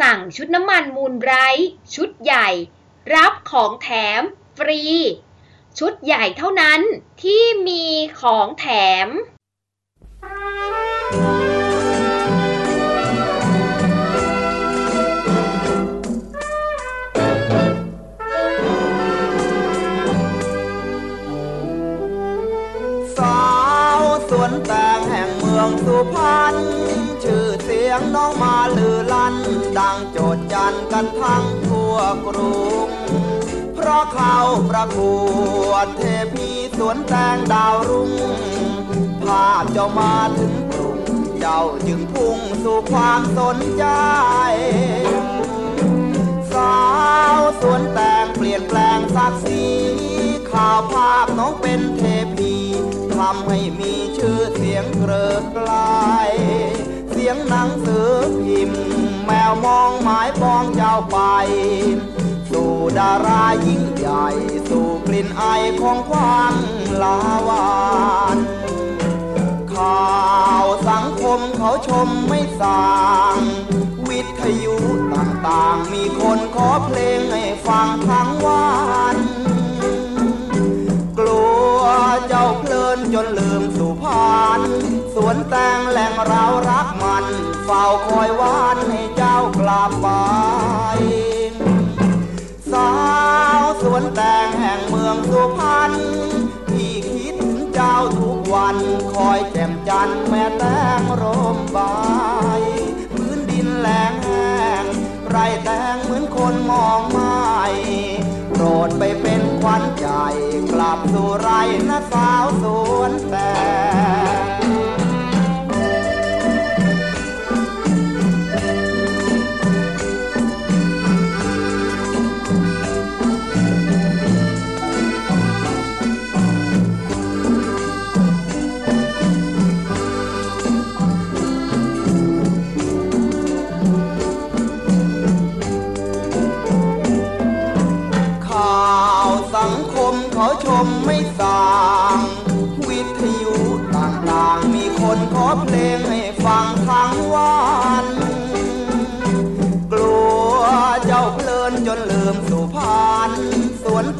สั่งชุดน้ำมันมูลไบรท์ชุดใหญ่ รับของแถมฟรี ชุดใหญ่เท่านั้นที่มีของแถมสาวสวนแตงแห่งเมืองสุพรรณ ยงน้องมาลือลั่น ดังโจดจันกันทั้งทั่วกรุง เพราะเขาประกวดเทพีสวนแตงดาวรุ่ง ภาพเจ้ามาถึงกรุง เจ้าจึงพุ่งสู่ความสนใจสาวสวนแตงเปลี่ยนแปลงศักดิ์ศรีข่าวภาพน้องเป็นเทพีทำให้มีชื่อเสียงเกริกไกลเสียงหนังสือพิมพ์ แมวมองหมายปองเจ้าไป สู่ดารายิ่งใหญ่ สู่กลิ่นไอของความลาวานข่าวสังคมเขาชมไม่สาง วิทยุต่างๆ มีคนขอเพลงให้ฟังทั้งวันกลัวเจ้าเพลินจนลืมสุพรรณ สวนแตงแหล่งเรารักมันเฝ้าคอยวานให้เจ้ากลับไปสาวสวนแตงแห่งเมืองสุพรรณที่คิดถึงเจ้าทุกวันคอยแจ่มจันทร์แม่แตงร่มใบพื้นดินแหลงแห้งไรแตงเหมือนคนมองไม่โปรดไปเป็นขวัญใจกลับสู่ไรนะสาวสวน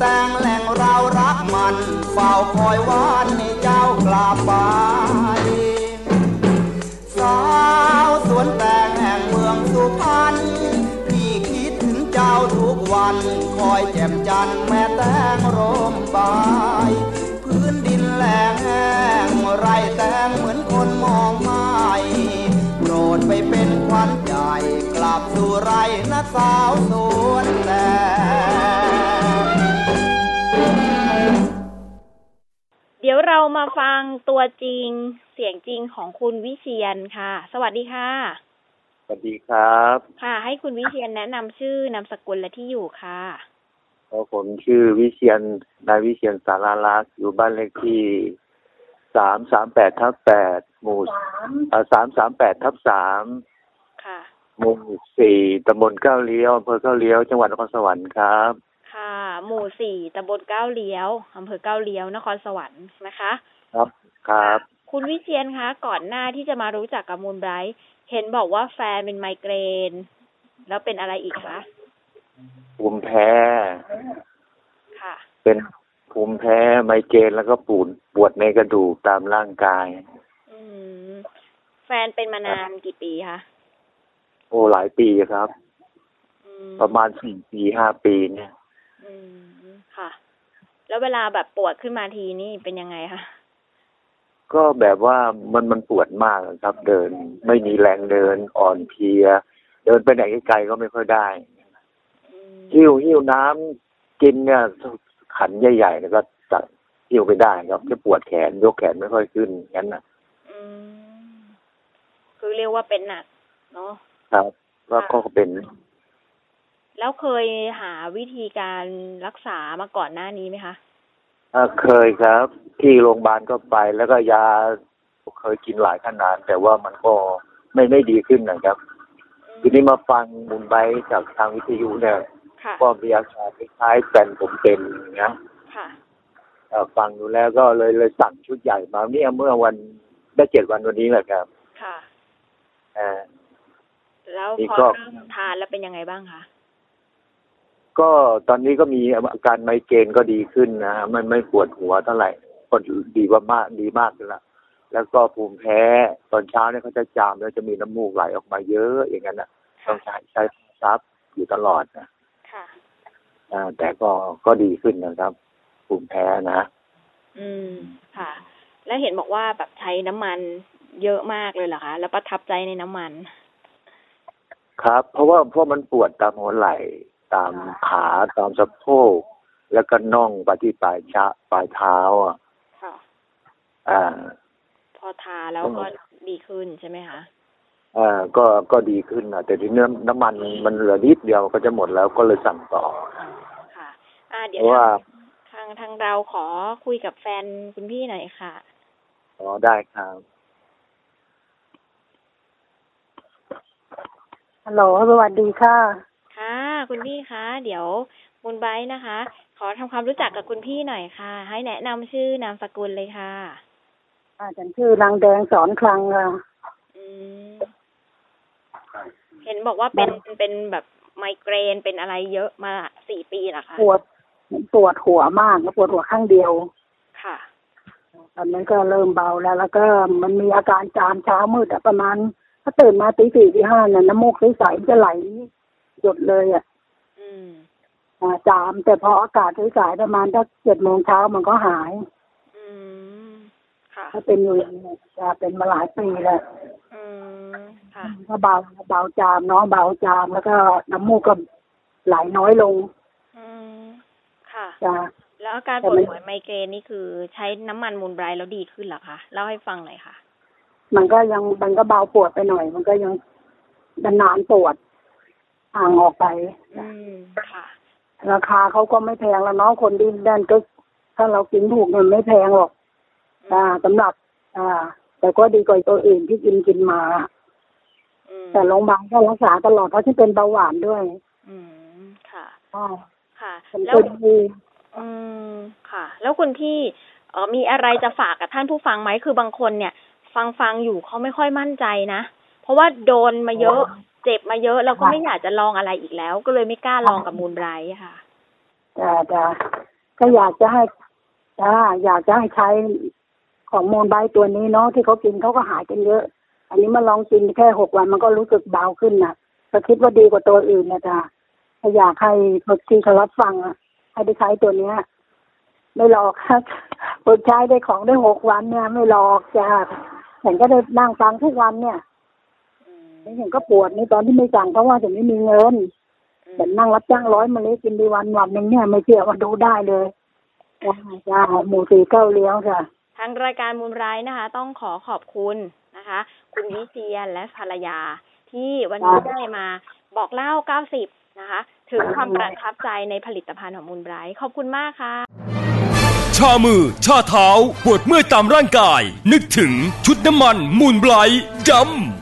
แตงแหล่งเรารักมันเฝ้าคอยวันให้เจ้ากลับไปสาวสวนแตงแห่งเมืองสุพรรณพี่คิดถึงเจ้าทุกวันคอยแจ่มจันทร์แม่แตงร่มบายพื้นดินแหลงแห้งไรแตงเหมือนคนมองไม่โปรดไปเป็นขวัญใจกลับสู่ไรนะสาวสวนแตง เดี๋ยวเรามาฟังตัวจริงเสียงจริงของคุณวิเชียนค่ะ สวัสดีค่ะ สวัสดีครับ ค่ะ ให้คุณวิเชียนแนะนำชื่อนามสกุลและที่อยู่ค่ะผมชื่อวิเชียนนายวิเชียนสาราลักษ์อยู่บ้านเลขที่สามสามแปดทับแปดหมู่สามสามแปดทับสามค่ะหมู่สี่ตำบลเก้าเลี้ยวอำเภอเก้าเลี้ยวจังหวัดนครสวรรค์ครับค่ะ หมู่สี่ตำบลเก้าเลี้ยวอำเภอเก้าเลี้ยว นครสวรรค์นะคะ ครับครับ คุณวิเชียนคะ ก่อนหน้าที่จะมารู้จักกับมูลไบรท์เห็นบอกว่าแฟนเป็นไมเกรน แล้วเป็นอะไรอีกคะภูมิแพ้ค่ะ เป็นภูมิแพ้ไมเกรนแล้วก็ปูดปวดในกระดูกตามร่างกาย อืมแฟนเป็นมานานกี่ปีคะโอ้หลายปีครับอืมประมาณสี่ปีห้าปีเนี่ย อืมค่ะ แล้วเวลาแบบปวดขึ้นมาทีนี่เป็นยังไงคะก็แบบว่ามันมันปวดมากอะครับ เดินไม่มีแรงเดินอ่อนเพลีย เดินไปไหนไกลๆก็ไม่ค่อยได้หิ้วหิ้วน้ำกินเนี่ยขันใหญ่ๆแล้วก็จัดหิ้วไปได้ครับแค่ปวดแขนยกแขนไม่ค่อยขึ้นงั้นนะอืมคือเรียกว่าเป็นหนักเนาะครับก็ก็เป็น แล้วเคยหาวิธีการรักษามาก่อนหน้านี้ไหมคะอ่าเคยครับ ที่โรงพยาบาลก็ไปแล้วก็ยาเคยกินหลายขนาด แต่ว่ามันก็ไม่ไม่ดีขึ้นนะครับ ทีนี้มาฟังมุนไบจากทางวิทยุเนี่ยค่ะก็มีอาการคล้ายๆแฟนผมเป็นอย่างเงี้ยค่ะเอ่อฟังดูแล้วก็เลยเลยสั่งชุดใหญ่มาเนี่ยเมื่อวันได้เจ็ดวันวันนี้แหละครับ ค่ะอ่าแล้วนี่พอก็เริ่มทานแล้วเป็นยังไงบ้างคะ ก็ตอนนี้ก็มีอาการไมเกรนก็ดีขึ้นนะมันไม่ปวดหัวเท่าไหร่ก็ดีว่ามากดีมากเลยละแล้วก็ภูมิแพ้ตอนเช้าเนี่ยเขาจะจามแล้วจะมีน้ำมูกไหลออกมาเยอะอย่างนั้นนะต้องใช้ใช้ซับอยู่ตลอดนะค่ะอ่าแต่ก็ก็ดีขึ้นนะครับ ภูมิแพ้นะ อืมค่ะ แล้วเห็นบอกว่าแบบใช้น้ำมันเยอะมากเลยเหรอคะแล้วประทับใจในน้ำมัน ครับ เพราะว่าเพราะมันปวดตามหัวไหล่ ตามขาตามสะโพกแล้วก็น่องไปที่ปลายชะปลายเท้าอะค่ะอ่า พอทาแล้วก็ดีขึ้นใช่ไหมคะอ่าก็ก็ดีขึ้นนะแต่ทีนี้น้ำมันมันเหลือนิดเดียวก็จะหมดแล้วก็เลยสั่งต่อค่ะ อ่า เดี๋เพยวราะว่าทางทางเราขอคุยกับแฟนคุณพี่หน่อยค่ะอ๋อได้ครับฮัลโหลสวัสดีค่ะ ค่ะ คุณพี่คะ เดี๋ยวมูลไบรท์นะคะ ขอทำความรู้จักกับคุณพี่หน่อยค่ะ ให้แนะนำชื่อนามสกุลเลยค่ะ อาฉันชื่อนางแดงสอนคลังค่ะ อืม เห็นบอกว่าเป็นเป็นแบบไมเกรนเป็นอะไรเยอะมาสี่ปีเหรอคะ ปวดปวดหัวมากแล้วปวดหัวข้างเดียว ค่ะ ตอนนั้นก็เริ่มเบาแล้ว แล้วก็มันมีอาการจามเช้ามืดอะประมาณ ถ้าตื่นมาตีสี่ตีห้าเนี่ยน้ำมูกใสๆมันจะไหล หยดเลยอะอืมอ่าจามแต่พออากาศใสๆประมาณถ้าเจ็ดโมงเช้ามันก็หาย อืมค่ะถ้าเป็นอยู่อย่างนี้จะเป็นมาหลายปีแล้วอืมค่ะก็เบาเบาจามเนาะเบาจามแล้วก็น้ำมูกก็ไหลน้อยลง อืมค่ะจ้ะแล้วอาการแต่ปวดมันหัวไมเกรนนี่คือใช้น้ำมันมูลไบรท์แล้วดีขึ้นเหรอคะเล่าให้ฟังหน่อยค่ะ มันก็ยังมันก็เบาปวดไปหน่อย มันก็ยังนานๆปวด ห่างออกไป อืมค่ะ ราคาเขาก็ไม่แพงแล้วเนาะคนที่ด้านก็ถ้าเรากินถูกเนี่ยไม่แพงหรอก อ่าสำหรับ อ่า แต่ก็ดีกว่าตัวอื่นที่กินกินมา อืมแต่โรงพยาบาลก็รักษาตลอดเพราะที่เป็นเบาหวานด้วยอืมค่ะอ่าค่ะมันแล้วก็ดีอืมค่ะ แล้วคุณพี่เออมีอะไรจะฝากกับท่านผู้ฟังไหมคือบางคนเนี่ย ฟังฟังอยู่เขาไม่ค่อยมั่นใจนะ เพราะว่าโดนมาเยอะ เจ็บมาเยอะแล้วก็ไม่อยากจะลองอะไรอีกแล้ว ก็เลยไม่กล้าลองกับมูลไบรท์ค่ะจ้าจ้าก็อยากจะให้จ้าอยากจะให้ใช้ของโมนไบตัวนี้เนาะที่เขากินเขาก็หายกันเยอะ อันนี้มาลองกินแค่หกวันมันก็รู้สึกเบาขึ้นนะก็คิดว่าดีกว่าตัวอื่นนะจ้าก็อยากให้คนที่เขารับฟังอะให้ได้ใช้ตัวเนี้ยไม่หลอกครับคนใช้ได้ของได้หกวันเนี่ย ไม่หลอกจ้าฉันก็ได้นั่งฟังทุกวันเนี่ย แล้วฉันก็ปวดนี่ตอนที่ไม่สั่งเพราะว่าฉันไม่มีเงินฉันนั่งรับจ้างร้อยมาเลยกินดีวันวันหนึ่งเนี่ยไม่เชื่อว่าดูได้เลยจ้าจ้าหมูสีเก้าเลี้ยวจ้ะทางรายการมูลไบรท์นะคะ ต้องขอขอบคุณนะคะ คุณวิเชียนและภรรยา ที่วันนี้ได้มาบอกเล่า90นะคะ ถึงความประทับใจในผลิตภัณฑ์ของมูลไบรท์ขอบคุณมากค่ะ ชามือ ชาเท้า ปวดเมื่อยตามร่างกาย นึกถึงชุดน้ำมันมูลไบรท์จำ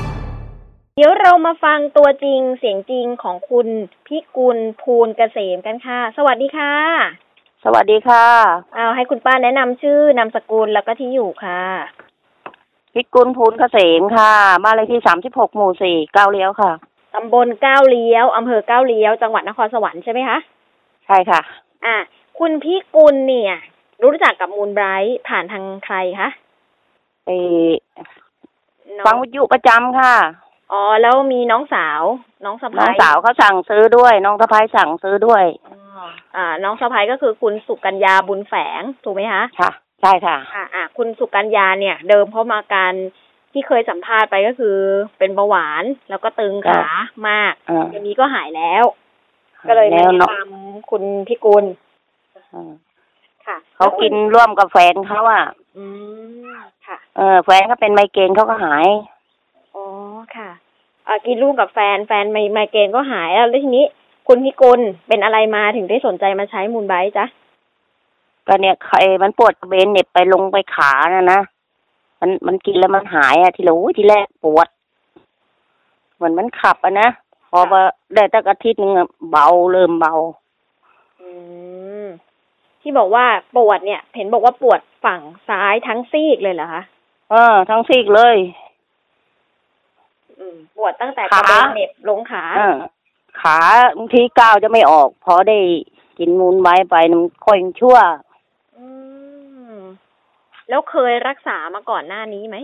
เดี๋ยวเรามาฟังตัวจริงเสียงจริงของคุณพิกุลภูลเกษมกันค่ะ สวัสดีค่ะ สวัสดีค่ะ เอาให้คุณป้าแนะนำชื่อนามสกุลแล้วก็ที่อยู่ค่ะ พิกุลภูลเกษมค่ะบ้านเลขที่สามสิบหกหมู่สี่เก้าเลี้ยวค่ะ ตำบลก้าวเลี้ยวอำเภอก้าวเลี้ยว จังหวัดนครสวรรค์ใช่ไหมคะ ใช่ค่ะ อะ คุณพิกุลเนี่ย รู้จักกับมูลไบรท์ผ่านทางใครคะไปฟังวิทยุประจำค่ะ อ๋อแล้วมีน้องสาว น้องสะน้อพ้างยสาวเขาสั่งซื้อด้วย น้องสะพ้ายสั่งซื้อด้วยอ่า น้องสะพ้ายก็คือคุณสุกัญญาบุญแฝงถูกไหมคะค่ะ ใช่ค่ะ อ่าอ่าคุณสุกัญญาเนี่ย เดิมเขามาการที่เคยสัมภาษณ์ไปก็คือเป็นเบาหวานแล้วก็ตึงขามากอ่าเดี๋ยวนี้ก็หายแล้ว ก็เลยแล้แนะวเนอะนำคุณพิกุลอ่าค่ะเขากินร่วมกับแฟนเขาอะอืมค่ะ เออแฟนเขาเป็นไมเกรนเขาก็หายอ๋อค่ะอ่า กินร่วมกับแฟนแฟนไมไมเกรนก็หายแล้วแล้วทีนี้ คุณพิกุลเป็นอะไรมาถึงได้สนใจมาใช้มูลไบรท์จ๊ะก็เนี่ยใครมันปวดกระเบนเหน็บไปลงไปขานะนะมันมันกินแล้วมันหายอะทีละอู้ทีแรกปวด เหมือนมันขับอะนะพอมาได้ตั้งอาทิตย์นึงอะเบาเริ่มเบา อืมที่บอกว่าปวดเนี่ย เห็นบอกว่าปวดฝั่งซ้ายทั้งซีกเลยเหรอคะเออทั้งซีกเลยอืม ปวดตั้งแต่กระเบนเหน็บลงขาเออขาบางทีก้าวจะไม่ออก พอได้กินมูลไว้ไปมันค่อยชั่วอืมแล้วเคยรักษามาก่อนหน้านี้ไหม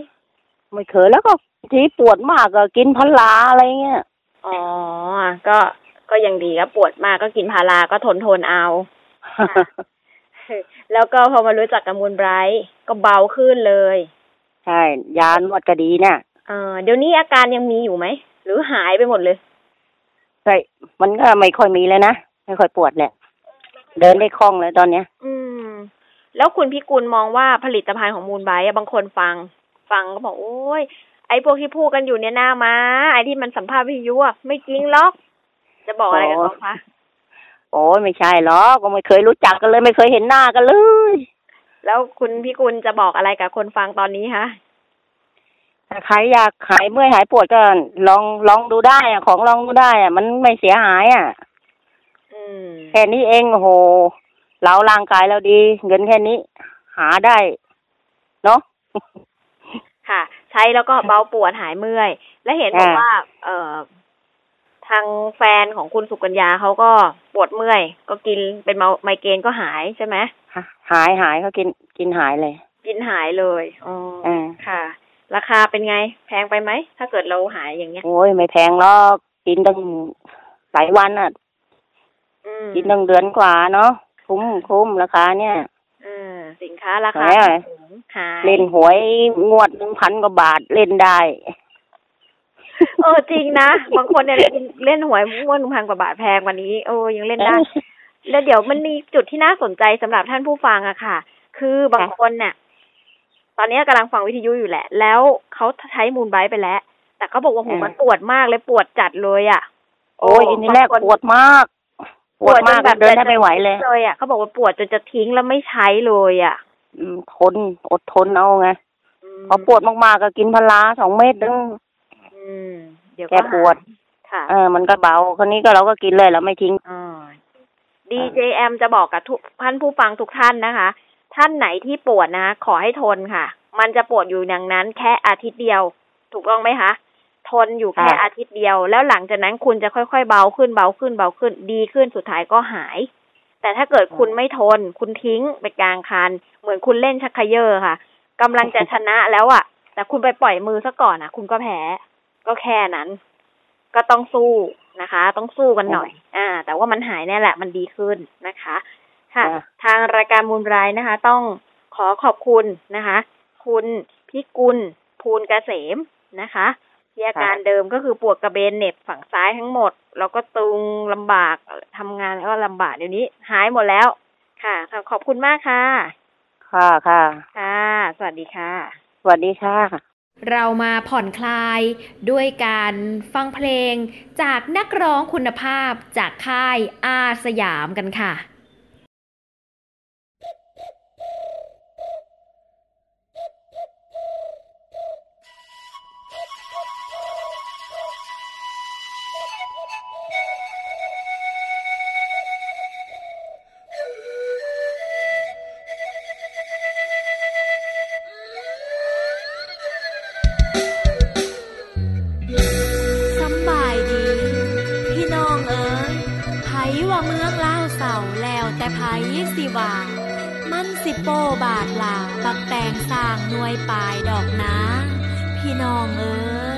ไม่เคยแล้วก็ทีปวดมากก็กินพาราอะไรเงี้ยอ๋อก็ก็ยังดีครับปวดมากก็กินพาราก็ทนทนเอาแล้วก็พอมารู้จักกับมูลไบรท์ก็เบาขึ้นเลย ใช่ยานวดก็ดีเนี่ย เออเดี๋ยวนี้อาการยังมีอยู่ไหม หรือหายไปหมดเลย ใช่ มันก็ไม่ค่อยมีเลยนะ ไม่ค่อยปวดแหละ เดินได้คล่องเลยตอนเนี้ย อืม แล้วคุณพิกุลมองว่าผลิตภัณฑ์ของมูลไบรท์อะบางคนฟัง ฟังก็บอกโอ้ย ไอ้พวกที่พูดกันอยู่เนี่ยหน้ามา ไอ้ที่มันสัมภาษณ์วิทยุอะไม่จริงหรอก จะบอกอะไรกับเขาคะโอ้ยไม่ใช่หรอกก็ไม่เคยรู้จักกันเลย ไม่เคยเห็นหน้ากันเลย แล้วคุณพิกุลจะบอกอะไรกับคนฟังตอนนี้คะ ถ้าใครอยากหายเมื่อยหายปวดก็ลองลองดูได้อะของลองดูได้อะมันไม่เสียหายอะอืมแค่นี้เองโอ้โหเราร่างกายเราดี เงินแค่นี้ หาได้ เนาะค่ะ ใช้แล้วก็เบาปวดหายเมื่อย และเห็นบอกอ่าว่า เอ่อทางแฟนของคุณสุกัญญาเขาก็ปวดเมื่อย ก็กินเป็นเมาไมเกรนก็หายใช่ไหมหายหายเขากินกินหายเลย กินหายเลยอ๋ออ่าค่ะ ราคาเป็นไง แพงไปไหม ถ้าเกิดเราหายอย่างเงี้ย โอ้ยไม่แพงหรอกกินตั้งหลายวันอะอืมกินตั้งเดือนกว่าเนาะคุ้มคุ้มราคาเนี่ยเออสินค้าราคาแหมสูงหายเล่นหวยงวดหนึ่งพันกว่าบาทเล่นได้ เออจริงนะบางคนเนี่ยเล่นหวยม้วนพันกว่าบาทแพงกว่านี้ โอ้ยังเล่นได้ แล้วเดี๋ยวมันมีจุดที่น่าสนใจสำหรับท่านผู้ฟังอะค่ะ คือบางคนเนี่ย ตอนนี้กำลังฟังวิทยุอยู่แหละ แล้วเขาใช้มูลไบรท์ไปแล้ว แต่เขาบอกว่าหูเออมันปวดมากเลยปวดจัดเลยอะ โอ้ยอันนี้แรกปวดมาก ปวดมากจนแบบเดินได้ไม่ไหวเลยเลยอะเขาบอกว่าปวดจนจะทิ้งแล้วไม่ใช้เลยอะ อืมทนอดทนเอาไงพอปวดมากๆก็กินพาราสองเม็ดนึงอืมเดี๋ยวแกปวดค่ะเออมันก็เบาคนนี้ก็เราก็กินเลยเราไม่ทิ้งดีเจแอมจะบอกกับทุกท่านผู้ฟังทุกท่านนะคะ ท่านไหนที่ปวดนะ ขอให้ทนค่ะ มันจะปวดอยู่อย่างนั้น แค่อาทิตย์เดียว ถูกต้องไหมคะทนอยู่แค่ค่ะอาทิตย์เดียว แล้วหลังจากนั้นคุณจะค่อยๆเบาขึ้นเบาขึ้นเบาขึ้นดีขึ้นสุดท้ายก็หาย แต่ถ้าเกิดคุณไม่ทน คุณทิ้งไปกลางคัน เหมือนคุณเล่นชักเขยอค่ะกำลังจะชนะแล้วอะ่ะ แต่คุณไปปล่อยมือซะก่อนอะ คุณก็แพ้ ก็แค่นั้น ก็ต้องสู้นะคะ ต้องสู้กันหน่อย อ่า แต่ว่ามันหายแน่แหละ มันดีขึ้นนะคะ ค่ะ ทางรายการมูลไรายนะคะ ต้องขอขอบคุณนะคะ คุณพิกุลภูลเกษมนะคะที่อาการเดิมก็คือปวดกระเบนเหน็บฝั่งซ้ายทั้งหมด แล้วก็ตึงลำบากทำงานแล้วก็ลำบากเดี๋ยวนี้ หายหมดแล้วค่ะค่ะขอบคุณมากค่ะ ค่ะค่ะค่ะ สวัสดีค่ะ สวัสดีค่ะ เรามาผ่อนคลายด้วยการฟังเพลงจากนักร้องคุณภาพจากค่ายอาสยามกันค่ะ เสาแล้วแต่ไผสิว่า มันสิโปบาทลาบักแตงสร้างหน่วยปลายดอกนาพี่น้องเอ๋ย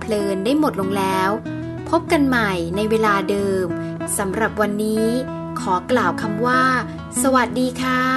เพลินได้หมดลงแล้ว พบกันใหม่ในเวลาเดิมสำหรับวันนี้ ขอกล่าวคำว่า สวัสดีค่ะ